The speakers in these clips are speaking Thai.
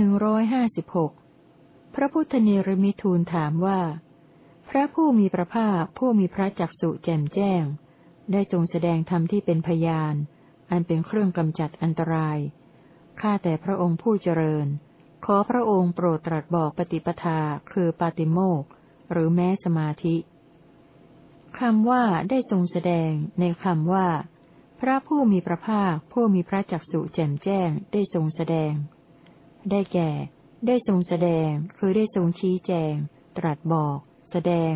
นึ่งร้อยห้าสิบหกพระพุทธเนรมิทูลถามว่า พระผู้มีพระภาคผู้มีพระจักสุแจ่มแจ้ง ได้ทรงแสดงธรรมที่เป็นพยาน อันเป็นเครื่องกำจัดอันตราย ข้าแต่พระองค์ผู้เจริญ ขอพระองค์โปรดตรัสบอกปฏิปทาคือปาติโมกหรือแม้สมาธิคำว่าได้ทรงแสดงในคำว่า พระผู้มีพระภาคผู้มีพระจักสุแจ่มแจ้งได้ทรงแสดง ได้แก่ ได้ทรงแสดง คือได้ทรงชี้แจง ตรัสบอก แสดง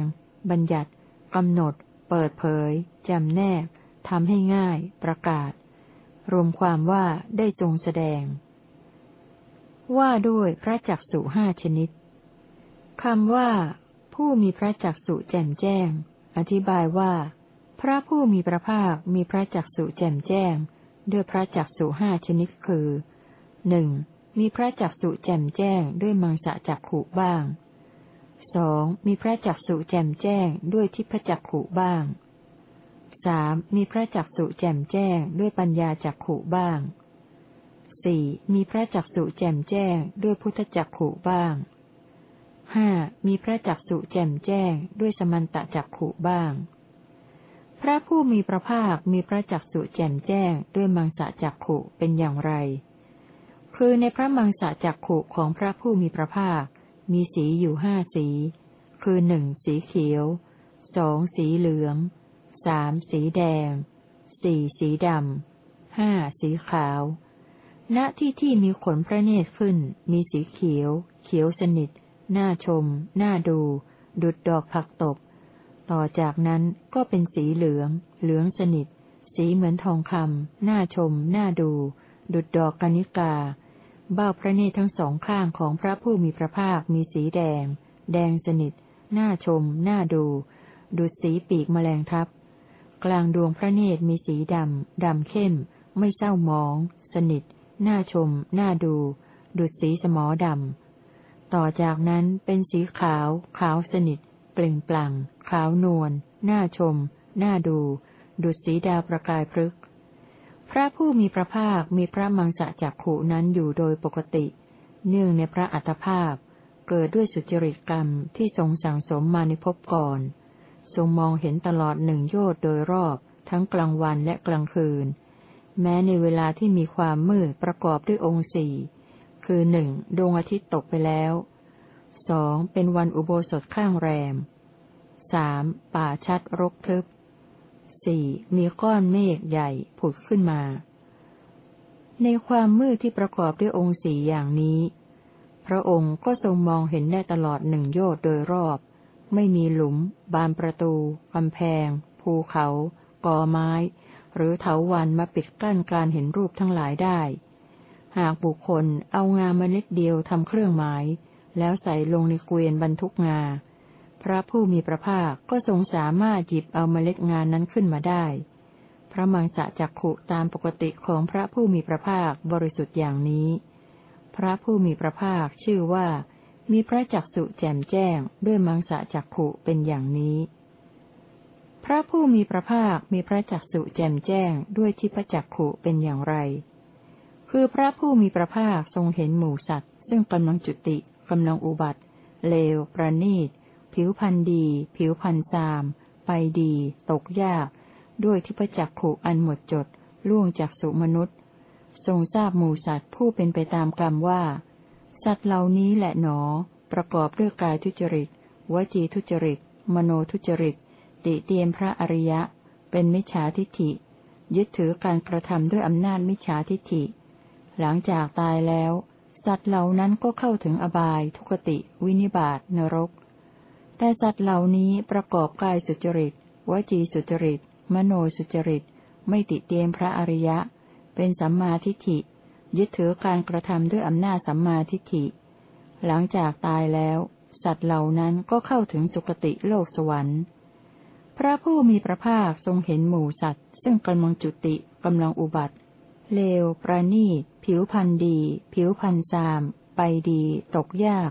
บัญญัติกำหนด เปิดเผยจำแนกทำให้ง่าย ประกาศ รวมความว่าได้ทรงแสดง ว่าด้วยพระจักสุห้าชนิดคำว่า ผู้มีพระจักสุแจ่มแจ้ง อธิบายว่า พระผู้มีพระภาคมีพระจักสุแจ่มแจ้ง ด้วยพระจักสุห้าชนิดคือหนึ่ง มีพระจักสุแจ่มแจ้งด้วยมังสะจักขุบ้างสองมีพระจักสุแจ่มแจ้งด้วยทิพจักขุบ้างสามมีพระจักสุแจ่มแจ้งด้วยปัญญาจักขุบ้างสี่มีพระจักสุแจ่มแจ้งด้วยพุทธจักขุบ้างห้ามีพระจักสุแจ่มแจ้งด้วยสมันตะจักขุบ้าง พระผู้มีพระภาคมีพระจักสุแจ่มแจ้งด้วยมังสะจักขุเป็นอย่างไร คือในพระมังสะจักขุของพระผู้มีพระภาค มีสีอยู่ห้าสี คือหนึ่งสีเขียวสองสีเหลืองสามสีแดงสี่สีดำห้าสีขาว ณที่ที่มีขนพระเนตรขึ้น มีสีเขียว เขียวสนิท น่าชม น่าดู ดุดดอกผักตบ ต่อจากนั้นก็เป็นสีเหลือง เหลืองสนิท สีเหมือนทองคำน่าชม น่าดู ดุดดอกกนิกา เบ้าพระเนตรทั้งสองข้างของพระผู้มีพระภาคมีสีแดง แดงสนิทน่าชมน่าดู ดุดสีปีกแมลงทับ กลางดวงพระเนตรมีสีดำ ดำเข้ม ไม่เศร้ามอง สนิทน่าชมน่าดู ดุดสีสมอดำ ต่อจากนั้นเป็นสีขาว ขาวสนิท เปล่งปลั่ง ขาวนวลน่าชมน่าดู ดุดสีดาวประกายพฤก พระผู้มีพระภาคมีพระมังสะจักขุนั้นอยู่โดยปกติ เนื่องในพระอัตภาพ เกิดด้วยสุจริตกรรมที่ทรงสั่งสมมาในภพก่อน ทรงมองเห็นตลอดหนึ่งโยชน์โดยรอบ ทั้งกลางวันและกลางคืน แม้ในเวลาที่มีความมืดประกอบด้วยองค์สี่คือหนึ่งดวงอาทิตย์ตกไปแล้วสองเป็นวันอุโบสถข้างแรมสามป่าชัดรกทึบ สี่มีก้อนเมฆใหญ่ผุดขึ้นมา ในความมืดที่ประกอบด้วยองค์สี่อย่างนี้ พระองค์ก็ทรงมองเห็นได้ตลอดหนึ่งโยชน์โดยรอบ ไม่มีหลุม บานประตูกำแพง ภูเขา กอไม้ หรือเถาวันมาปิดกั้นการเห็นรูปทั้งหลายได้ หากบุคคลเอางาเมล็ดเดียวทำเครื่องหมาย แล้วใส่ลงในเกวียนบรรทุกงา พระผู้มีพระภาคก็ทรงสามารถหยิบเอาเมล็ดงานนั้นขึ้นมาได้ พระมังสะจักขุตามปกติของพระผู้มีพระภาคบริสุทธิ์อย่างนี้ พระผู้มีพระภาคชื่อว่า มีพระจักสุแจ่มแจ้งด้วยมังสะจักขุเป็นอย่างนี้ พระผู้มีพระภาคมีพระจักสุแจ่มแจ้งด้วยทิพจักขุเป็นอย่างไร คือพระผู้มีพระภาคทรงเห็นหมูสัตว์ ซึ่งกำลังจุติกำลังอุบัติ เลวประณีต ผิวพันธ์ดี ผิวพันธ์ซาม ไปดี ตกยาก ด้วยทิพจักขุอันหมดจด ล่วงจากสุมนุษย์ ทรงทราบหมูสัตว์ผู้เป็นไปตามกรรมว่า สัตว์เหล่านี้แหละหนอ ประกอบด้วยกายทุจริต วจีทุจริต มโนทุจริต ติเตียนพระอริยะ เป็นมิจฉาทิฏฐิ ยึดถือการกระทำด้วยอำนาจมิจฉาทิฏฐิ หลังจากตายแล้ว สัตว์เหล่านั้นก็เข้าถึงอบาย ทุกติ วินิบาตนรก แต่สัตว์เหล่านี้ประกอบกายสุจริต วจีสุจริต มโนสุจริต ไม่ติเตียนพระอริยะ เป็นสัมมาทิฏฐิ ยึดถือการกระทำด้วยอำนาจสัมมาทิฏฐิ หลังจากตายแล้ว สัตว์เหล่านั้นก็เข้าถึงสุคติโลกสวรรค์ พระผู้มีพระภาคทรงเห็นหมู่สัตว์ ซึ่งกำลังจุติกำลังอุบัติ เลว ประณีต ผิวพันธ์ดี ผิวพันธ์ซาม ไปดี ตกยาก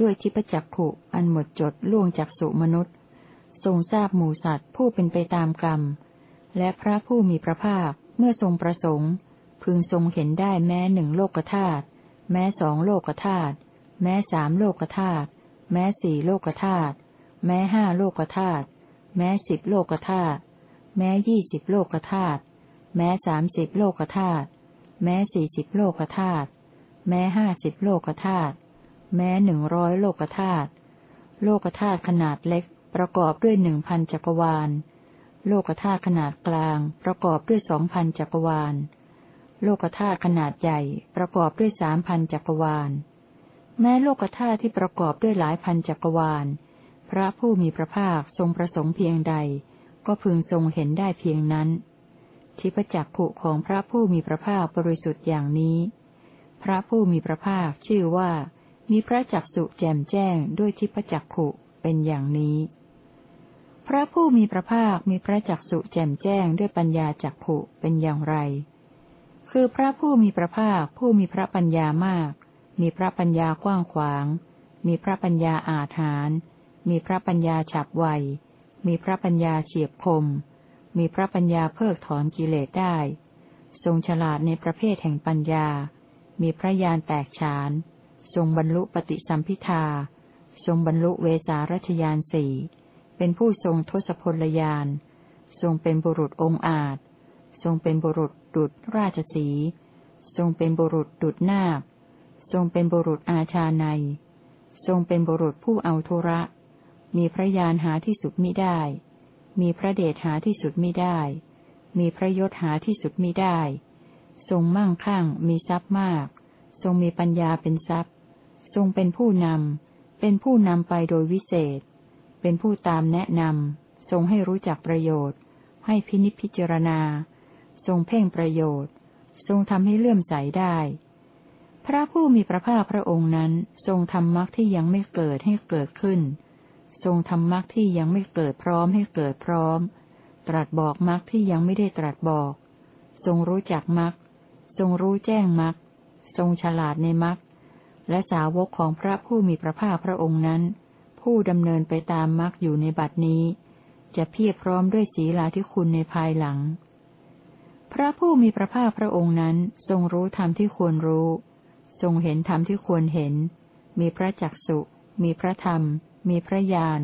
ด้วยทิพจักขุ อันหมดจดล่วงจากสุมนุษย์ ทรงทราบหมูสัตว์ผู้เป็นไปตามกรรม และพระผู้มีพระภาคเมื่อทรงประสงค์ พึงทรงเห็นได้แม้หนึ่งโลกธาตุแม้สองโลกธาตุแม้สามโลกธาตุแม้สี่โลกธาตุแม้ห้าโลกธาตุแม้สิบโลกธาตุแม้ยี่สิบโลกธาตุแม้สามสิบโลกธาตุแม้สี่สิบโลกธาตุแม้ห้าสิบโลกธาตุ แม้หนึ่งร้อยโลกธาตุโลกธาตุขนาดเล็ก ประกอบด้วยหนึ่งพันจักรวาล โลกธาตุขนาดกลาง ประกอบด้วยสองพันจักรวาล โลกธาตุขนาดใหญ่ ประกอบด้วยสามพันจักรวาล แม้โลกธาตุที่ประกอบด้วยหลายพันจักรวาล พระผู้มีพระภาคทรงประสงค์เพียงใด ก็พึงทรงเห็นได้เพียงนั้น ทิพจักขุของพระผู้มีพระภาคบริสุทธิ์อย่างนี้ พระผู้มีพระภาคชื่อว่า มีพระจักสุแจ่มแจ้งด้วยทิพจักขุเป็นอย่างนี้ พระผู้มีพระภาคมีพระจักสุแจ่มแจ้งด้วยปัญญาจักขุเป็นอย่างไร คือพระผู้มีพระภาคผู้มีพระปัญญามาก มีพระปัญญากว้างขวาง มีพระปัญญาอาถรรพ์มีพระปัญญาฉับไว มีพระปัญญาเฉียบคม มีพระปัญญาเพิกถอนกิเลสได้ ทรงฉลาดในประเภทแห่งปัญญา มีพระญาณแตกฉาน ทรงบรรลุปฏิสัมพิทา ทรงบรรลุเวสารัชยานสี่ เป็นผู้ทรงทศพลยาน ทรงเป็นบุรุษองค์อาจ ทรงเป็นบุรุษดุจราชสี ทรงเป็นบุรุษดุจนาคทรงเป็นบุรุษอาชาใน ทรงเป็นบุรุษผู้เอาทุระ มีพระญาณหาที่สุดมิได้ มีพระเดชหาที่สุดมิได้ มีพระยศหาที่สุดมิได้ ทรงมั่งคั่งมีทรัพย์มาก ทรงมีปัญญาเป็นทรัพย์ ทรงเป็นผู้นำ เป็นผู้นำไปโดยวิเศษ เป็นผู้ตามแนะนำ ทรงให้รู้จักประโยชน์ ให้พินิจพิจารณา ทรงเพ่งประโยชน์ ทรงทำให้เลื่อมใสได้ พระผู้มีพระภาคพระองค์นั้น ทรงทำมรรคที่ยังไม่เกิดให้เกิดขึ้น ทรงทำมรรคที่ยังไม่เกิดพร้อมให้เกิดพร้อม ตรัสบอกมรรคที่ยังไม่ได้ตรัสบอก ทรงรู้จักมรรค ทรงรู้แจ้งมรรค ทรงฉลาดในมรรค และสาวกของพระผู้มีพระภาคพระองค์นั้น ผู้ดำเนินไปตามมรรคอยู่ในบัดนี้ จะเพียรพร้อมด้วยศีลาธิคุณในภายหลัง พระผู้มีพระภาคพระองค์นั้นทรงรู้ธรรมที่ควรรู้ ทรงเห็นธรรมที่ควรเห็น มีพระจักสุมีพระธรรม มีพระญาณ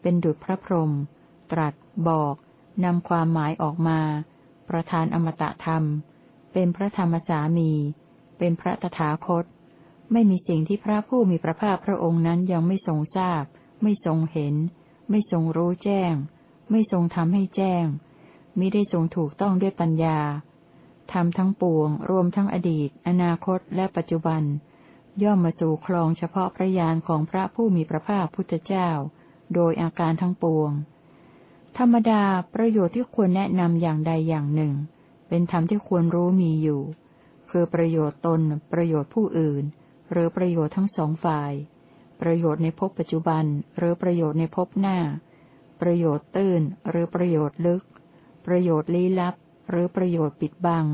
เป็นดุจพระพรหมตรัส บอกนำความหมายออกมา ประทานอมตะธรรม เป็นพระธรรมสามี เป็นพระตถาคต ไม่มีสิ่งที่พระผู้มีพระภาคพระองค์นั้นยังไม่ทรงทราบ ไม่ทรงเห็น ไม่ทรงรู้แจ้ง ไม่ทรงทำให้แจ้งมิได้ทรงถูกต้องด้วยปัญญาทำทั้งปวง รวมทั้งอดีต อนาคตและปัจจุบัน ย่อมมาสู่คลองเฉพาะพระยานของพระผู้มีพระภาคพุทธเจ้า โดยอาการทั้งปวง ธรรมดาประโยชน์ที่ควรแนะนำอย่างใดอย่างหนึ่ง เป็นธรรมที่ควรรู้มีอยู่ คือประโยชน์ตน ประโยชน์ผู้อื่น หรือประโยชน์ทั้งสองฝ่าย ประโยชน์ในภพปัจจุบัน หรือประโยชน์ในภพหน้า ประโยชน์ตื้น หรือประโยชน์ลึก ประโยชน์ลี้ลับ หรือประโยชน์ปิดบัง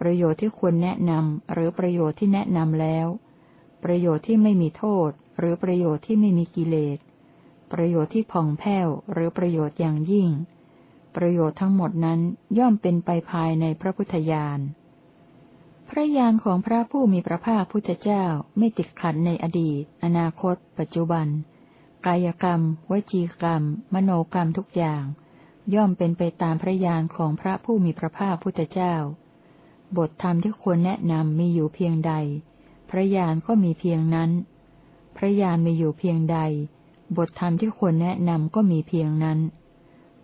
ประโยชน์ที่ควรแนะนำหรือประโยชน์ที่แนะนำแล้ว ประโยชน์ที่ไม่มีโทษ หรือประโยชน์ที่ไม่มีกิเลส ประโยชน์ที่ผ่องแผ้ว หรือประโยชน์อย่างยิ่ง ประโยชน์ทั้งหมดนั้นย่อมเป็นไปภายในพระพุทธญาณ พระญาณของพระผู้มีพระภาคพุทธเจ้าไม่ติดขัดในอดีต อนาคต ปัจจุบัน กายกรรม วจีกรรม มโนกรรมทุกอย่าง ย่อมเป็นไปตามพระญาณของพระผู้มีพระภาคพุทธเจ้า บทธรรมที่ควรแนะนำมีอยู่เพียงใด พระญาณก็มีเพียงนั้น พระญาณมีอยู่เพียงใด บทธรรมที่ควรแนะนำก็มีเพียงนั้น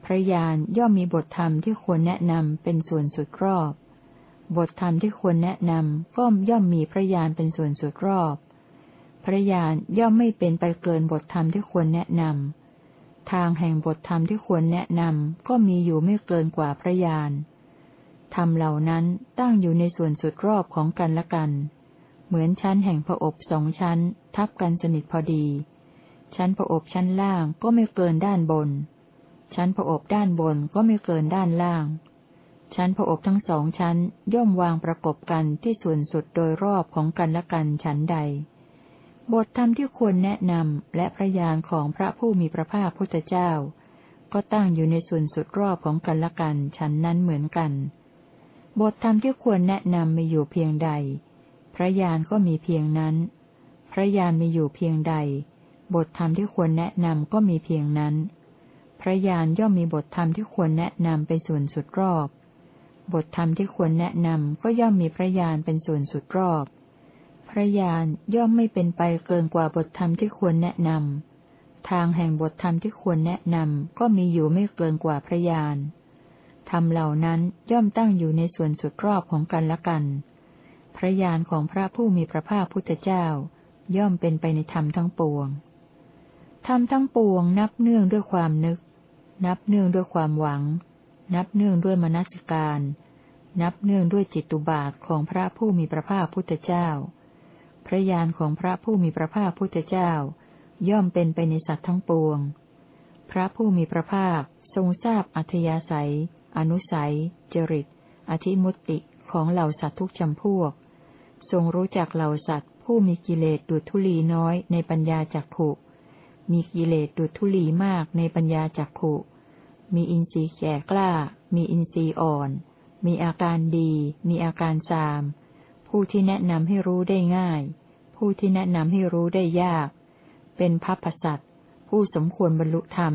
พระญาณย่อมมีบทธรรมที่ควรแนะนำเป็นส่วนสุดครอบ บทธรรมที่ควรแนะนำก็ย่อมมีพระญาณเป็นส่วนสุดรอบ พระญาณย่อมไม่เป็นไปเกินบทธรรมที่ควรแนะนำทางแห่งบทธรรมที่ควรแนะนำก็มีอยู่ไม่เกินกว่าพระญาณธรรมเหล่านั้นตั้งอยู่ในส่วนสุดรอบของกันและกัน เหมือนชั้นแห่งผอบสองชั้น ทับกันสนิทพอดี ชั้นผอบชั้นล่างก็ไม่เกินด้านบน ชั้นผอบด้านบนก็ไม่เกินด้านล่าง ชั้นผอบทั้งสองชั้นย่อมวางประกบกันที่ส่วนสุดโดยรอบของกันและกันชั้นใด บทธรรมที่ควรแนะนำและพระญาณของพระผู้มีพระภาคพุทธเจ้า ก็ตั้งอยู่ในส่วนสุดรอบของกันและกันชั้นนั้นเหมือนกัน บทธรรมที่ควรแนะนำมีอยู่เพียงใด พระญาณก็มีเพียงนั้น พระญาณมีอยู่เพียงใด บทธรรมที่ควรแนะนำก็มีเพียงนั้น พระญาณย่อมมีบทธรรมที่ควรแนะนำเป็นส่วนสุดรอบ บทธรรมที่ควรแนะนำก็ย่อมมีพระญาณเป็นส่วนสุดรอบ พระญาณย่อมไม่เป็นไปเกินกว่าบทธรรมที่ควรแนะนำ ทางแห่งบทธรรมที่ควรแนะนำก็มีอยู่ไม่เกินกว่าพระญาณธรรมเหล่านั้นย่อมตั้งอยู่ในส่วนสุดรอบของกันและกัน พระญาณของพระผู้มีพระภาคพุทธเจ้า ย่อมเป็นไปในธรรมทั้งปวง ธรรมทั้งปวงนับเนื่องด้วยความนึก นับเนื่องด้วยความหวัง นับเนื่องด้วยมนสิการ นับเนื่องด้วยจิตตุบาทของพระผู้มีพระภาคพุทธเจ้า พระญาณของพระผู้มีพระภาคพุทธเจ้า ย่อมเป็นไปในสัตว์ทั้งปวง พระผู้มีพระภาคทรงทราบอัธยาศัย อนุสัย จริต อธิมุตติของเหล่าสัตว์ทุกจำพวก ทรงรู้จักเหล่าสัตว์ ผู้มีกิเลสดุจทุลีน้อยในปัญญาจักขุ มีกิเลสดุจทุลีมากในปัญญาจักขุ มีอินทรีย์แก่กล้า มีอินทรีย์อ่อน มีอาการดี มีอาการซาม ผู้ที่แนะนำให้รู้ได้ง่าย ผู้ที่แนะนำให้รู้ได้ยาก เป็นพัพพสัตผู้สมควรบรรลุธรรม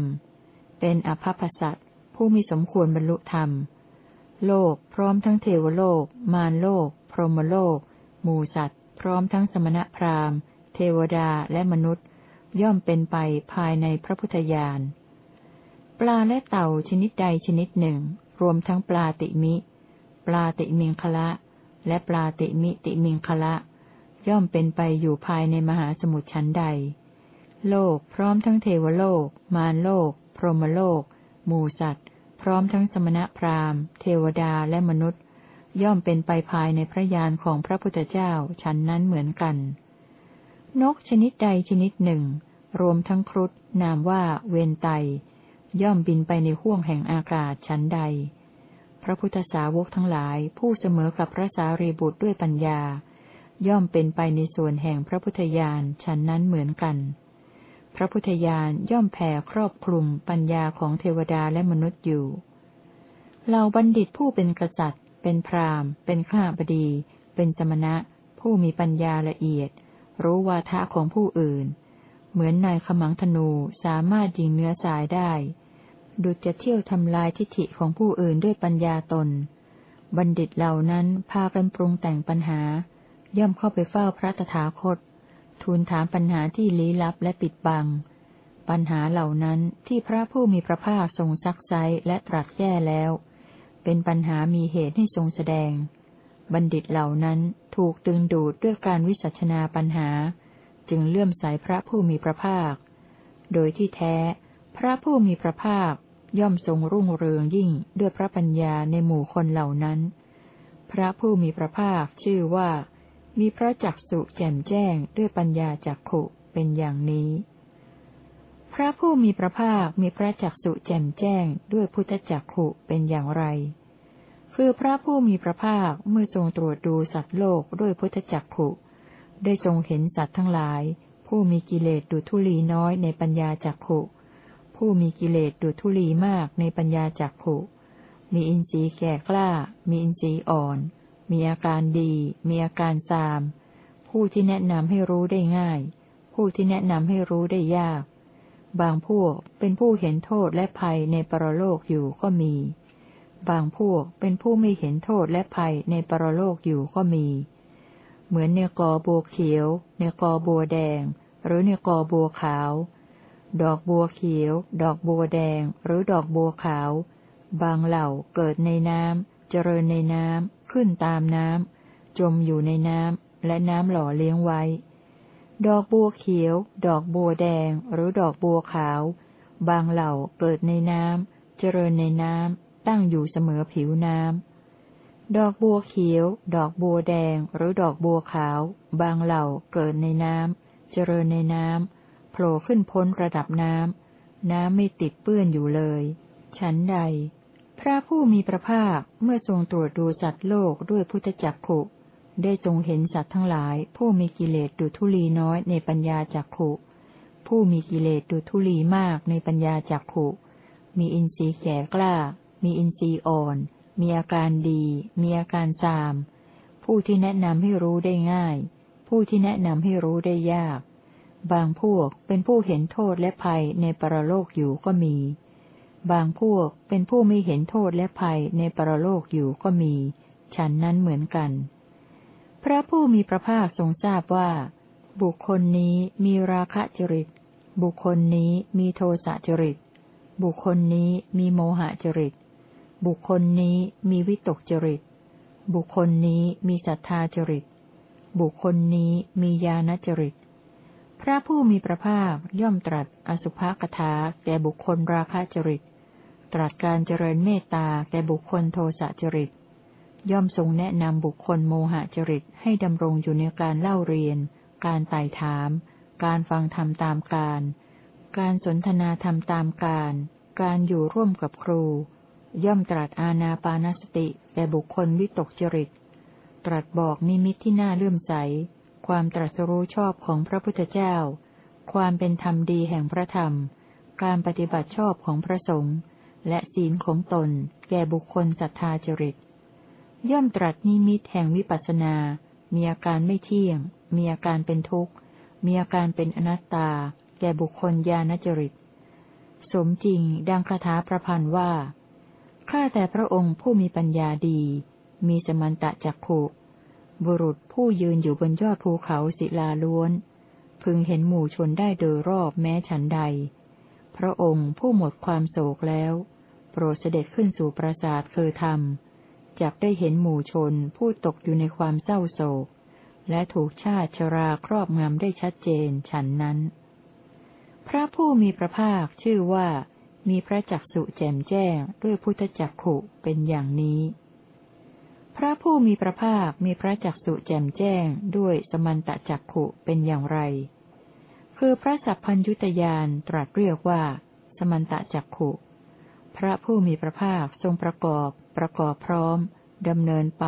เป็นอภัพพสัตผู้มีสมควรบรรลุธรรม โลกพร้อมทั้งเทวโลก มารโลก พรหมโลก หมูสัตว์ พร้อมทั้งสมณพราหมณ์ เทวดาและมนุษย์ ย่อมเป็นไปภายในพระพุทธญาณ ปลาและเต่าชนิดใดชนิดหนึ่ง รวมทั้งปลาติมิ ปลาติมิงคละ และปลาติมิติมิงคละ ย่อมเป็นไปอยู่ภายในมหาสมุทรชั้นใด โลกพร้อมทั้งเทวโลก มารโลก พรหมโลก หมูสัตว์ พร้อมทั้งสมณะพราหมณ์ เทวดาและมนุษย์ ย่อมเป็นไปภายในพระญาณของพระพุทธเจ้าชั้นนั้นเหมือนกัน นกชนิดใดชนิดหนึ่ง รวมทั้งครุฑนามว่าเวนไต ย่อมบินไปในห้วงแห่งอากาศชั้นใด พระพุทธสาวกทั้งหลายผู้เสมอกับพระสารีบุตรด้วยปัญญา ย่อมเป็นไปในส่วนแห่งพระพุทธญาณชั้นนั้นเหมือนกัน พระพุทธญาณย่อมแผ่ครอบคลุมปัญญาของเทวดาและมนุษย์อยู่เหล่าบัณฑิตผู้เป็นกษัตริย์ เป็นพราหมณ์ เป็นข้าบดี เป็นสมณะ ผู้มีปัญญาละเอียด รู้วาทะของผู้อื่น เหมือนนายขมังธนูสามารถยิงเนื้อสายได้ ดุจจะเที่ยวทำลายทิฐิของผู้อื่นด้วยปัญญาตน บัณฑิตเหล่านั้นพากันปรุงแต่งปัญหา ย่อมเข้าไปเฝ้าพระตถาคต ทูลถามปัญหาที่ลี้ลับและปิดบัง ปัญหาเหล่านั้นที่พระผู้มีพระภาคทรงซักไซและตรัสแก้แล้ว เป็นปัญหามีเหตุให้ทรงแสดง บัณฑิตเหล่านั้นถูกตึงดูดด้วยการวิสัชนาปัญหา จึงเลื่อมใสพระผู้มีพระภาค โดยที่แท้พระผู้มีพระภาค ย่อมทรงรุ่งเรืองยิ่งด้วยพระปัญญาในหมู่คนเหล่านั้น พระผู้มีพระภาคชื่อว่า มีพระจักสุแจ่มแจ้งด้วยปัญญาจักขุเป็นอย่างนี้ พระผู้มีพระภาคมีพระจักสุแจ่มแจ้งด้วยพุทธจักขุเป็นอย่างไร คือพระผู้มีพระภาคเมื่อทรงตรวจดูสัตว์โลกด้วยพุทธจักขุได้ทรงเห็นสัตว์ทั้งหลาย ผู้มีกิเลสดุทุลีน้อยในปัญญาจักขุ ผู้มีกิเลสดุทุลีมากในปัญญาจักขุมีอินทรีย์แก่กล้า มีอินทรีย์อ่อน มีอาการดี มีอาการซาม ผู้ที่แนะนำให้รู้ได้ง่าย ผู้ที่แนะนำให้รู้ได้ยาก บางพวกเป็นผู้เห็นโทษและภัยในปรโลกอยู่ก็มี บางพวกเป็นผู้ไม่เห็นโทษและภัยในปรโลกอยู่ก็มี เหมือนเนกอบัวเขียว เนกอบัวแดง หรือเนกอบัวขาว ดอกบัวเขียว ดอกบัวแดง หรือดอกบัวขาว บางเหล่าเกิดในน้ำ เจริญในน้ำ ขึ้นตามน้ำ จมอยู่ในน้ำ และน้ำหล่อเลี้ยงไว้ ดอกบัวเขียว ดอกบัวแดง หรือดอกบัวขาว บางเหล่าเกิดในน้ำ เจริญในน้ำ ตั้งอยู่เสมอผิวน้ำ ดอกบัวเขียว ดอกบัวแดง หรือดอกบัวขาว บางเหล่าเกิดในน้ำ เจริญในน้ำ โผล่ขึ้นพ้นระดับน้ำ น้ำไม่ติดเปื้อนอยู่เลย ฉันใด พระผู้มีพระภาคเมื่อทรงตรวจดูสัตว์โลกด้วยพุทธจักขุ ได้ทรงเห็นสัตว์ทั้งหลาย ผู้มีกิเลสดุทุลีน้อยในปัญญาจักขุ ผู้มีกิเลสดุทุลีมากในปัญญาจักขุ มีอินทรีย์แก่กล้า มีอินทรีย์อ่อน มีอาการดี มีอาการจาม ผู้ผู้ที่แนะนำให้รู้ได้ง่าย ผู้ที่แนะนำให้รู้ได้ยาก บางพวกเป็นผู้เห็นโทษและภัยในปรโลกอยู่ก็มี บางพวกเป็นผู้ไม่เห็นโทษและภัยในปรโลกอยู่ก็มี ฉันนั้นเหมือนกัน พระผู้มีพระภาคทรงทราบว่า บุคคลนี้มีราคะจริต บุคคลนี้มีโทสะจริต บุคคลนี้มีโมหะจริต บุคคลนี้มีวิตกจริต บุคคลนี้มีศรัทธาจริต บุคคลนี้มีญาณจริต พระผู้มีพระภาคย่อมตรัสอสุภกถาแก่บุคคลราคะจริต ตรัสการเจริญเมตตาแก่บุคคลโทสะจริต ย่อมทรงแนะนำบุคคลโมหะจริตให้ดำรงอยู่ในการเล่าเรียน การไต่ถาม การฟังธรรมตามการ การสนทนาธรรมตามการ การอยู่ร่วมกับครู ย่อมตรัสอาณาปานสติแก่บุคคลวิตกจริต ตรัสบอกนิมิตที่น่าเลื่อมใส ความตรัสรู้ชอบของพระพุทธเจ้า ความเป็นธรรมดีแห่งพระธรรม การปฏิบัติชอบของพระสงฆ์ และศีลของตน แก่บุคคลศรัทธาจริต ย่อมตรัสนิมิตแห่งวิปัสสนา มีอาการไม่เที่ยง มีอาการเป็นทุกข์ มีอาการเป็นอนัตตา แก่บุคคลญาณจริต สมจริงดังคาถาประพันธ์ว่า ข้าแต่พระองค์ผู้มีปัญญาดี มีสมันตะจักขุ บุรุษผู้ยืนอยู่บนยอดภูเขาศิลาล้วน พึงเห็นหมู่ชนได้โดยรอบแม้ฉันใด พระองค์ผู้หมดความโศกแล้ว โปรดเสด็จขึ้นสู่ปราสาทคือธรรมจักได้เห็นหมู่ชนผู้ตกอยู่ในความเศร้าโศก และถูกชาติชราครอบงำได้ชัดเจนฉันนั้น พระผู้มีพระภาคชื่อว่ามีพระจักสุแจ่มแจ้งด้วยพุทธจักขุเป็นอย่างนี้ พระผู้มีพระภาคมีพระจักสุแจ่มแจ้งด้วยสมันตจักขุเป็นอย่างไร คือพระสัพพัญยุตยานตรัสเรียกว่า สมันตจักขุ พระผู้มีพระภาคทรงประกอบ ประกอบพร้อมดำเนินไป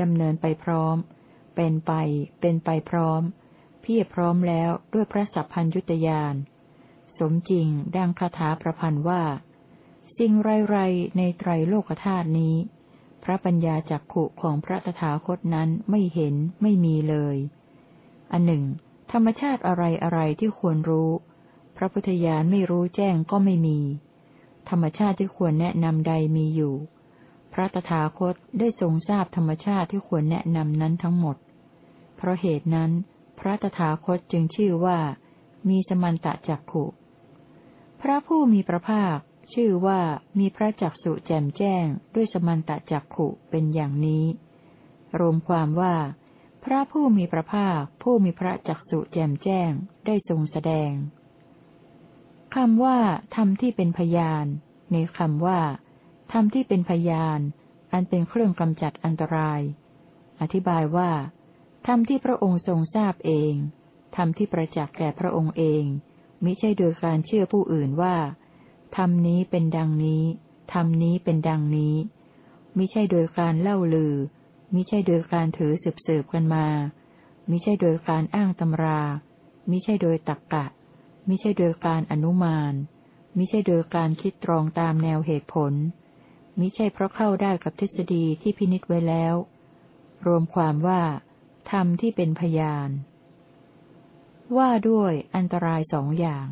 ดำเนินไปพร้อม เป็นไป เป็นไปพร้อม เพียรพร้อมแล้วด้วยพระสัพพัญยุตยานสมจริงดังคาถาประพันธ์ว่า สิ่งไรๆในไตรโลกธาตุนี้ พระปัญญาจักขุของพระตถาคตนั้นไม่เห็นไม่มีเลย อันหนึ่ง ธรรมชาติอะไรอะไรที่ควรรู้ พระพุทธญาณไม่รู้แจ้งก็ไม่มี ธรรมชาติที่ควรแนะนำใดมีอยู่ พระตถาคตได้ทรงทราบธรรมชาติที่ควรแนะนำนั้นทั้งหมด เพราะเหตุนั้น พระตถาคตจึงชื่อว่า มีสมันตะจักขุพระผู้มีพระภาค ชื่อว่ามีพระจักสุแจ่มแจ้งด้วยสมันตจักขุเป็นอย่างนี้ รวมความว่า พระผู้มีพระภาคผู้มีพระจักสุแจ่มแจ้งได้ทรงแสดงคำว่าธรรมที่เป็นพยาน ในคำว่าธรรมที่เป็นพยาน อันเป็นเครื่องกำจัดอันตราย อธิบายว่าธรรมที่พระองค์ทรงทราบเองธรรมที่ประจักษ์แก่พระองค์เอง มิใช่โดยการเชื่อผู้อื่นว่า ธรรมนี้เป็นดังนี้ ธรรมนี้เป็นดังนี้ มิใช่โดยการเล่าลือ มิใช่โดยการถือสืบสืบกันมา มิใช่โดยการอ้างตำรา มิใช่โดยตักกะ มิใช่โดยการอนุมาน มิใช่โดยการคิดตรองตามแนวเหตุผล มิใช่เพราะเข้าได้กับทฤษฎีที่พินิจไว้แล้ว รวมความว่า ธรรมที่เป็นพยาน ว่าด้วยอันตรายสองอย่าง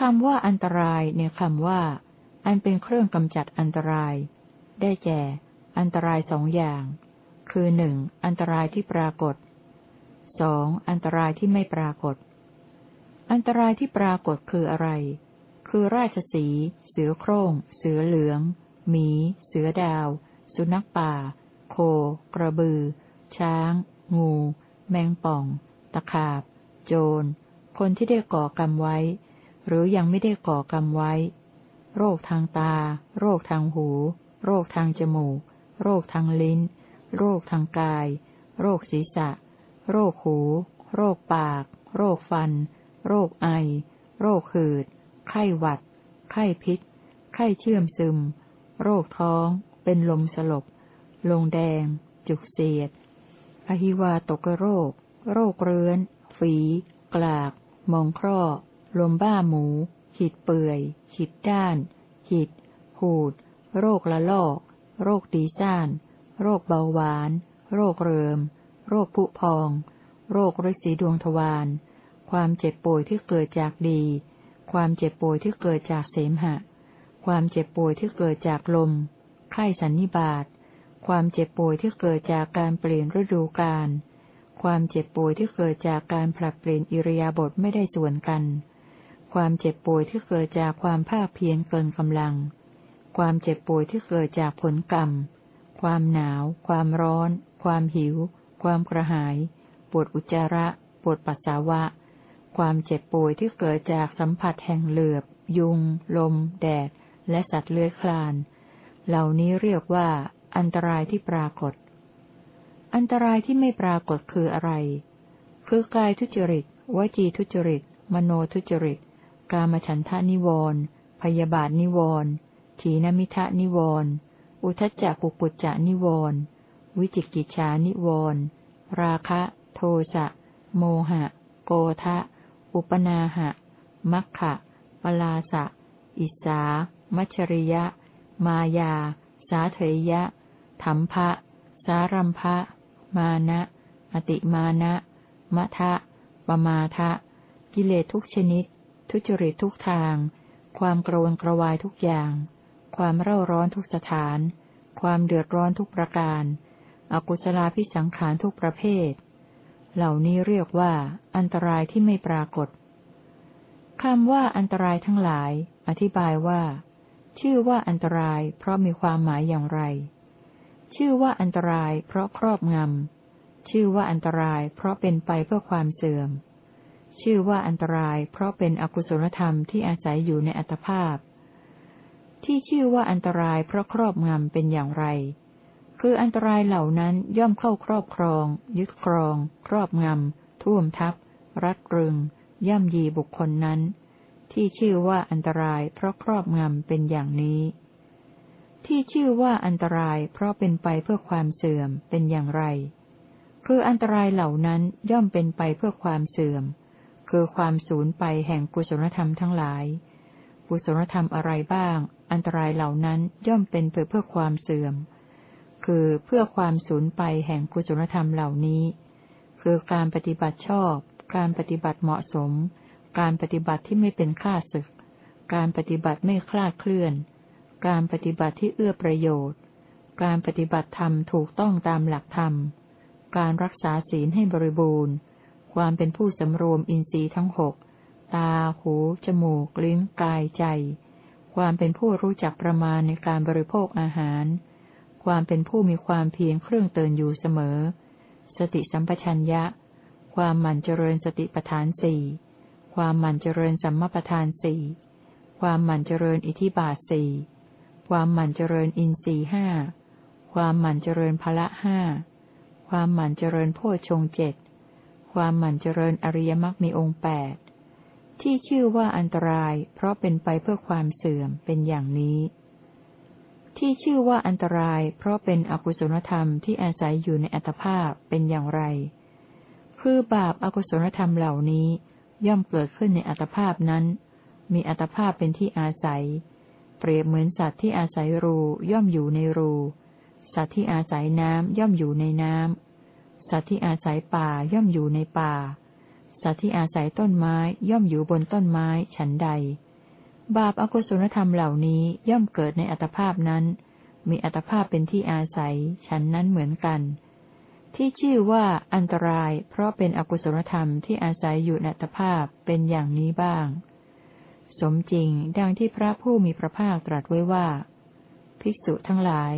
คำว่าอันตรายในคำว่า อันเป็นเครื่องกำจัดอันตราย ได้แก่ อันตรายสองอย่าง คือหนึ่งอันตรายที่ปรากฏสองอันตรายที่ไม่ปรากฏ อันตรายที่ปรากฏคืออะไร คือราชสี เสือโคร่ง เสือเหลือง หมี เสือดาว สุนัขป่า โค กระบือ ช้าง งู แมงป่อง ตะขาบ โจร คนที่ได้ก่อกรรมไว้ หรือยังไม่ได้ก่อกรรมไว้ โรคทางตา โรคทางหู โรคทางจมูก โรคทางลิ้น โรคทางกาย โรคศีรษะ โรคหู โรคปาก โรคฟัน โรคไอ โรคหืด ไข้หวัด ไข้พิษ ไข้เชื่อมซึม โรคท้อง เป็นลมสลบ ลงแดง จุกเสียด อหิวาตกโรค โรคเรื้อน ฝี กลาก มองคร่อ ลมบ้าหมู หิดเปื่อย หิดด้าน หิด หูด โรคละลอก โรคดีซ่าน โรคเบาหวาน โรคเริม โรคผุพอง โรคฤทสีดวงทวาร ความเจ็บป่วยที่เกิดจากดี ความเจ็บป่วยที่เกิดจากเสมหะ ความเจ็บป่วยที่เกิดจากลม ไข้สันนิบาต ความเจ็บป่วยที่เกิดจากการเปลี่ยนฤดูกาลความเจ็บป่วยที่เกิดจากการผลัดเปลี่ยนอิริยาบถไม่ได้ส่วนกัน ความเจ็บป่วยที่เกิดจากความภาคเพียรเกินกำลัง ความเจ็บป่วยที่เกิดจากผลกรรม ความหนาว ความร้อน ความหิว ความกระหาย ปวดอุจจาระ ปวดปัสสาวะ ความเจ็บป่วยที่เกิดจากสัมผัสแห่งเหลือบ ยุง ลม แดด และสัตว์เลื้อยคลาน เหล่านี้เรียกว่า อันตรายที่ปรากฏ อันตรายที่ไม่ปรากฏคืออะไร คือกายทุจริต วจีทุจริต มโนทุจริต กามฉันทานิวรณ์พยาบาทนิวรณ์ถีนมิทะนิวรณ์อุทจจะกุกุจจะนิวรณ์วิจิกิจฉานิวรณ์ราคะ โทสะโมหะ โกทะ อุปนาหะ มัคคะปลาสะ อิสา มัชริยะ มายา สาเถยะธรรมภะ สารัมภะ มานะ อติมานะมะทะ ปมาทะ กิเลสทุกชนิด ทุจริตทุกทาง ความกระวนกระวายทุกอย่าง ความเร่าร้อนทุกสถาน ความเดือดร้อนทุกประการ อกุศลาพิสังขารทุกประเภท เหล่านี้เรียกว่า อันตรายที่ไม่ปรากฏคำว่าอันตรายทั้งหลาย อธิบายว่า ชื่อว่าอันตรายเพราะมีความหมายอย่างไร ชื่อว่าอันตรายเพราะครอบงำชื่อว่าอันตรายเพราะเป็นไปเพื่อความเสื่อม ชื่อว่าอันตรายเพราะเป็นอกุศลธรรมที่อาศัยอยู่ในอัตภาพ ที่ชื่อว่าอันตรายเพราะครอบงำเป็นอย่างไร คืออันตรายเหล่านั้นย่อมเข้าครอบครอง ยึดครอง ครอบงำท่วมทับ รัดรึง ย่ำยีบุคคลนั้น ที่ชื่อว่าอันตรายเพราะครอบงำเป็นอย่างนี้ ที่ชื่อว่าอันตรายเพราะเป็นไปเพื่อความเสื่อมเป็นอย่างไร คืออันตรายเหล่านั้นย่อมเป็นไปเพื่อความเสื่อม คือความสูญไปแห่งกุศลธรรมทั้งหลาย กุศลธรรมอะไรบ้าง อันตรายเหล่านั้นย่อมเป็นไปเพื่อความเสื่อม คือเพื่อความสูญไปแห่งกุศลธรรมเหล่านี้ คือการปฏิบัติชอบ การปฏิบัติเหมาะสม การปฏิบัติที่ไม่เป็นข้าศึก การปฏิบัติไม่คลาดเคลื่อน การปฏิบัติที่เอื้อประโยชน์ การปฏิบัติธรรมถูกต้องตามหลักธรรม การรักษาศีลให้บริบูรณ์ ความเป็นผู้สำรวมอินทรีย์ทั้งหกตา หู จมูก ลิ้น กาย ใจ ความเป็นผู้รู้จักประมาณในการบริโภคอาหาร ความเป็นผู้มีความเพียรเครื่องเตือนอยู่เสมอ สติสัมปชัญญะ ความหมั่นเจริญสติปัฏฐานสี่ความหมั่นเจริญสัมมาปัฏฐานสี่ความหมั่นเจริญอิทิบาทสี่ความหมั่นเจริญอินทรีห้า ความหมั่นเจริญพละห้า ความหมั่นเจริญโพชฌงเจ็ด ความหมั่นเจริญอริยมรรคมีองค์แปดที่ชื่อว่าอันตราย เพราะเป็นไปเพื่อความเสื่อมเป็นอย่างนี้ ที่ชื่อว่าอันตราย เพราะเป็นอกุศลธรรมที่อาศัยอยู่ในอัตภาพเป็นอย่างไร คือบาปอากุศลธรรมเหล่านี้ย่อมเกิดขึ้นในอัตภาพนั้น มีอัตภาพเป็นที่อาศัย เปรียบเหมือนสัตว์ที่อาศัยรูย่อมอยู่ในรู สัตว์ที่อาศัยน้ำย่อมอยู่ในน้ำ สัตว์ที่อาศัยป่าย่อมอยู่ในป่า สัตว์ที่อาศัยต้นไม้ย่อมอยู่บนต้นไม้ฉันใด บาปอากุศลธรรมเหล่านี้ย่อมเกิดในอัตภาพนั้น มีอัตภาพเป็นที่อาศัยฉันนั้นเหมือนกัน ที่ชื่อว่าอันตรายเพราะเป็นอกุศลธรรมที่อาศัยอยู่ในอัตภาพเป็นอย่างนี้บ้าง สมจริงดังที่พระผู้มีพระภาคตรัสไว้ว่า ภิกษุทั้งหลาย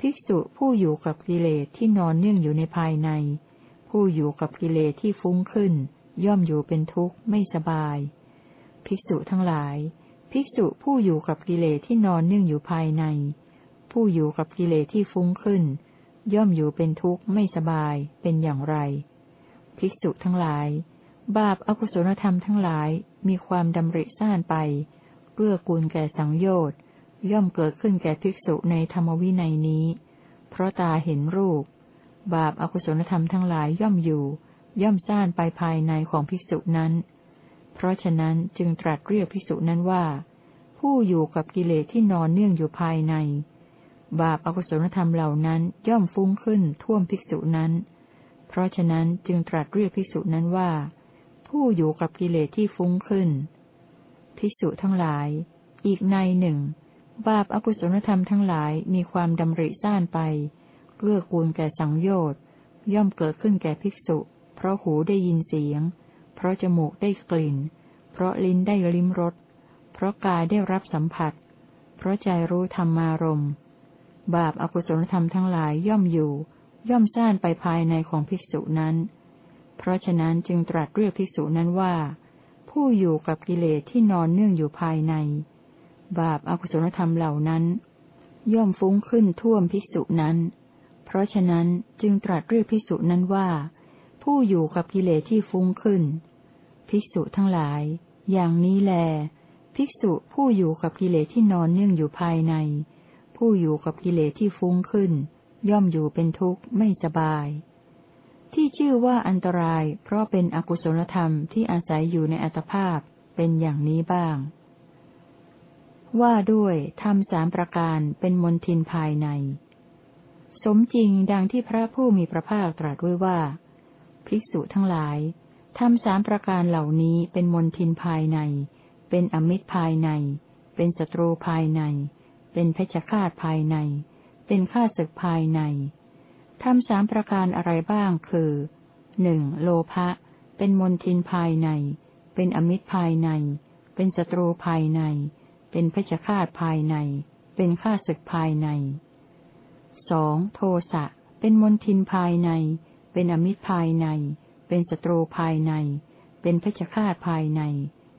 ภิกษุผู้อยู่กับกิเลสที่นอนเนื่องอยู่ในภายใน ผู้อยู่กับกิเลสที่ฟุ้งขึ้น ย่อมอยู่เป็นทุกข์ไม่สบาย ภิกษุทั้งหลาย ภิกษุผู้อยู่กับกิเลสที่นอนเนื่องอยู่ภายใน ผู้อยู่กับกิเลสที่ฟุ้งขึ้น ย่อมอยู่เป็นทุกข์ไม่สบายเป็นอย่างไร ภิกษุทั้งหลาย บาปอากุศลธรรมทั้งหลายมีความดำริซ่านไปเพื่อกูลแก่สังโยชน์ ย่อมเกิดขึ้นแก่ภิกษุในธรรมวินัยนี้ เพราะตาเห็นรูป บาปอากุศลธรรมทั้งหลายย่อมอยู่ ย่อมซ่านไปภายในของภิกษุนั้น เพราะฉะนั้นจึงตรัสเรียกภิกษุนั้นว่า ผู้อยู่กับกิเลสที่นอนเนื่องอยู่ภายใน บาปอากุศลธรรมเหล่านั้นย่อมฟุ้งขึ้นท่วมภิกษุนั้น เพราะฉะนั้นจึงตรัสเรียกภิกษุนั้นว่า ผู้อยู่กับกิเลสที่ฟุ้งขึ้น ภิกษุทั้งหลาย อีกในหนึ่ง บาปอากุศลธรรมทั้งหลายมีความดำริซ่านไปเกื้อกูลแก่สังโยชน์ ย่อมเกิดขึ้นแก่ภิกษุ เพราะหูได้ยินเสียง เพราะจมูกได้กลิ่น เพราะลิ้นได้ลิ้มรสเพราะกายได้รับสัมผัส เพราะใจรู้ธรรมารมบาปอากุศลธรรมทั้งหลายย่อมอยู่ ย่อมซ่านไปภายในของภิกษุนั้น เพราะฉะนั้นจึงตรัสเรียกภิกษุนั้นว่า ผู้อยู่กับกิเลสที่นอนเนื่องอยู่ภายใน บาปอากุศลธรรมเหล่านั้น ย่อมฟุ้งขึ้นท่วมภิกษุนั้น เพราะฉะนั้นจึงตรัสเรียกภิกษุนั้นว่า ผู้อยู่กับกิเลสที่ฟุ้งขึ้น ภิกษุทั้งหลาย อย่างนี้แล ภิกษุผู้อยู่กับกิเลสที่นอนเนื่องอยู่ภายใน ผู้อยู่กับกิเลสที่ฟุ้งขึ้น ย่อมอยู่เป็นทุกข์ไม่สบาย ที่ชื่อว่าอันตราย เพราะเป็นอกุศลธรรมที่อาศัยอยู่ในอัตภาพเป็นอย่างนี้บ้าง ว่าด้วยทำสามประการเป็นมนทินภายใน สมจริงดังที่พระผู้มีพระภาคตรัสไว้ว่า ภิกษุทั้งหลายทำสามประการเหล่านี้เป็นมนทินภายใน เป็นอมิตรภายใน เป็นศัตรูภายใน เป็นเพชฌฆาตภายใน เป็นข้าศึกภายในทำสามประการอะไรบ้างคือหนึ่งโลภะเป็นมนทินภายใน เป็นอมิตรภายใน เป็นศัตรูภายใน เป็นเพชฌฆาตภายใน เป็นข้าศึกภายในสองโทสะ เป็นมนทินภายใน เป็นอมิตรภายใน เป็นศัตรูภายใน เป็นเพชฌฆาตภายใน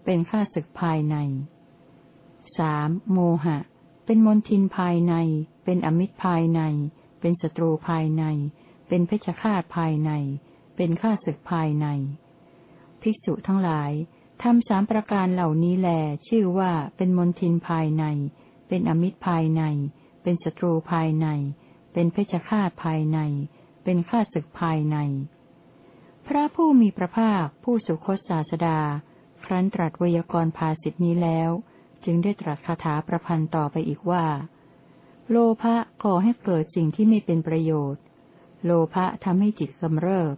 เป็นข้าศึกภายในสามโมหะ เป็นมนทินภายใน เป็นอมิตรภายใน เป็นศัตรูภายใน เป็นเพชฌฆาตภายใน เป็นข้าศึกภายใน ภิกษุทั้งหลาย ทำสามประการเหล่านี้แล ชื่อว่าเป็นมนทินภายใน เป็นอมิตรภายใน เป็นศัตรูภายใน เป็นเพชฆาตภายใน เป็นข้าศึกภายใน พระผู้มีพระภาคผู้สุคตศาสดา ครั้นตรัสวยากรภาสิทธินี้แล้ว จึงได้ตรัสคาถาประพันธ์ต่อไปอีกว่า โลภะก่อให้เกิดสิ่งที่ไม่เป็นประโยชน์ โลภะทำให้จิตกำเริบ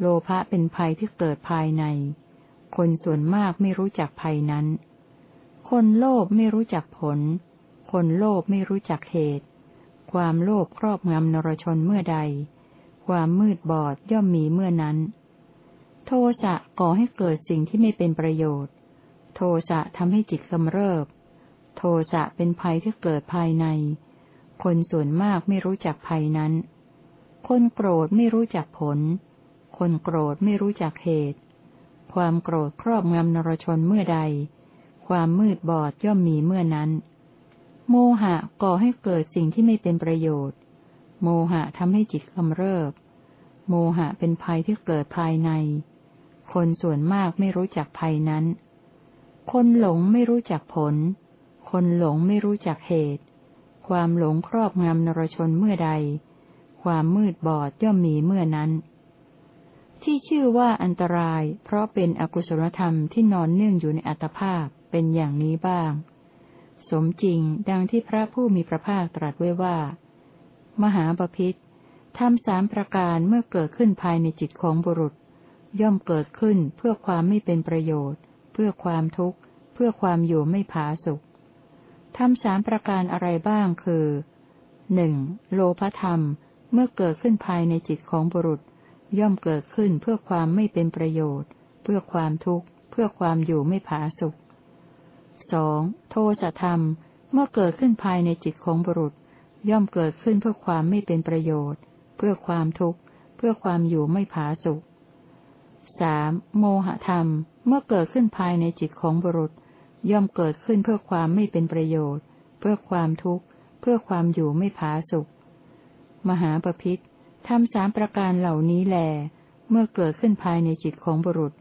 โลภะเป็นภัยที่เกิดภายใน คนส่วนมากไม่รู้จักภัยนั้น คนโลภไม่รู้จักผล คนโลภไม่รู้จักเหตุ ความโลภครอบงำนรชนเมื่อใด ความมืดบอดย่อมมีเมื่อนั้น โทสะก่อให้เกิดสิ่งที่ไม่เป็นประโยชน์ โทสะทำให้จิตกำเริบ โทสะเป็นภัยที่เกิดภายใน คนส่วนมากไม่รู้จักภัยนั้น คนโกรธไม่รู้จักผล คนโกรธไม่รู้จักเหตุ ความโกรธครอบงำนรชนเมื่อใด ความมืดบอดย่อมมีเมื่อนั้น โมหะก่อให้เกิดสิ่งที่ไม่เป็นประโยชน์ โมหะทำให้จิตกำเริบ โมหะเป็นภัยที่เกิดภายใน คนส่วนมากไม่รู้จักภัยนั้น คนหลงไม่รู้จักผล คนหลงไม่รู้จักเหตุ ความหลงครอบงำนรชนเมื่อใด ความมืดบอดย่อมมีเมื่อนั้น ที่ชื่อว่าอันตราย เพราะเป็นอกุศลธรรมที่นอนเนื่องอยู่ในอัตภาพเป็นอย่างนี้บ้าง สมจริงดังที่พระผู้มีพระภาคตรัสไว้ว่า มหาปพิธทำสามประการเมื่อเกิดขึ้นภายในจิตของบุรุษ ย่อมเกิดขึ้นเพื่อความไม่เป็นประโยชน์ เพื่อความทุกข์ เพื่อความอยู่ไม่ผาสุขทำสามประการอะไรบ้างคือหนึ่งโลภธรรมเมื่อเกิดขึ้นภายในจิตของบุรุษ ย่อมเกิดขึ้นเพื่อความไม่เป็นประโยชน์ เพื่อความทุกข์ เพื่อความอยู่ไม่ผาสุขสองโทสะธรรม เมื่อเกิดขึ้นภายในจิตของบุรุษ ย่อมเกิดขึ้นเพื่อความไม่เป็นประโยชน์ เพื่อความทุกข์ เพื่อความอยู่ไม่ผาสุกสามโมหะธรรม เมื่อเกิดขึ้นภายในจิตของบุรุษ ย่อมเกิดขึ้นเพื่อความไม่เป็นประโยชน์ เพื่อความทุกข์ เพื่อความอยู่ไม่ผาสุกมหาปพิธ ทำสามประการเหล่านี้แล เมื่อเกิดขึ้นภายในจิตของบุรุษ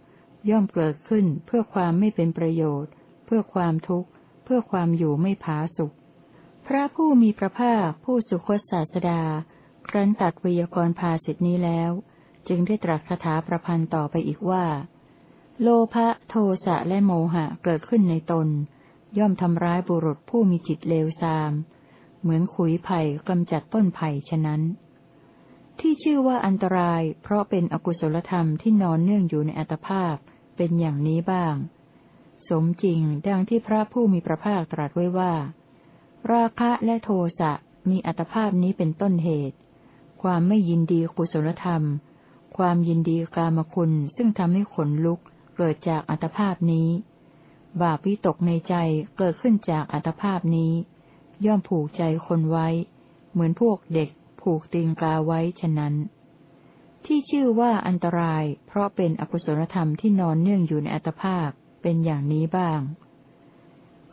ย่อมเกิดขึ้นเพื่อความไม่เป็นประโยชน์ เพื่อความทุกข์ เพื่อความอยู่ไม่ผาสุข พระผู้มีพระภาคผู้สุคตศาสดา ครั้นตัดวยากรภาสิทธินี้แล้ว จึงได้ตรัสคาถาประพันธ์ต่อไปอีกว่า โลภะโทสะและโมหะเกิดขึ้นในตน ย่อมทำร้ายบุรุษผู้มีจิตเลวทราม เหมือนขุยไผ่กำจัดต้นไผ่ฉะนั้น ที่ชื่อว่าอันตราย เพราะเป็นอกุศลธรรมที่นอนเนื่องอยู่ในอัตภาพ เป็นอย่างนี้บ้าง สมจริงดังที่พระผู้มีพระภาคตรัสไว้ว่า ราคะและโทสะมีอัตภาพนี้เป็นต้นเหตุ ความไม่ยินดีกุศลธรรม ความยินดีกามคุณซึ่งทำให้ขนลุกเกิดจากอัตภาพนี้ บาปวิตกในใจเกิดขึ้นจากอัตภาพนี้ ย่อมผูกใจคนไว้ เหมือนพวกเด็ก ผูกตีนกาไว้ฉะนั้น ที่ชื่อว่าอันตราย เพราะเป็นอกุศลธรรมที่นอนเนื่องอยู่ในอัตภาพเป็นอย่างนี้บ้าง